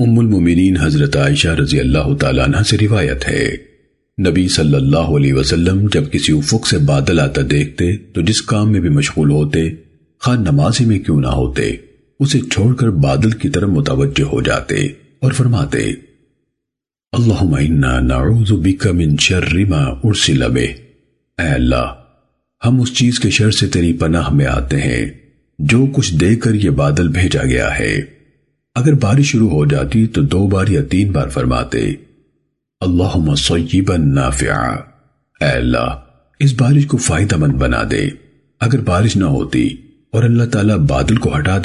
ام المومنین حضرت عائشہ رضی اللہ تعالیٰ عنہ سے روایت ہے۔ نبی صلی اللہ علیہ وسلم جب کسی افق سے بادل آتا دیکھتے تو جس کام میں بھی مشغول ہوتے خواہ نمازی میں کیوں نہ ہوتے، اسے چھوڑ کر بادل کی طرف متوجہ ہو جاتے اور فرماتے، اللہم انا نعوذ بکا من شر ما ارسل بے اے اللہ، ہم اس چیز کے شر اگر بارش شروع ہو جاتی تو دو بار یا تین بار فرماتے، اللہم صیبا نافعا. اے اللہ، اس بارش کو فائدہ مند بنا دے۔ اگر بارش نہ ہوتی اور اللہ تعالیٰ بادل کو ہٹا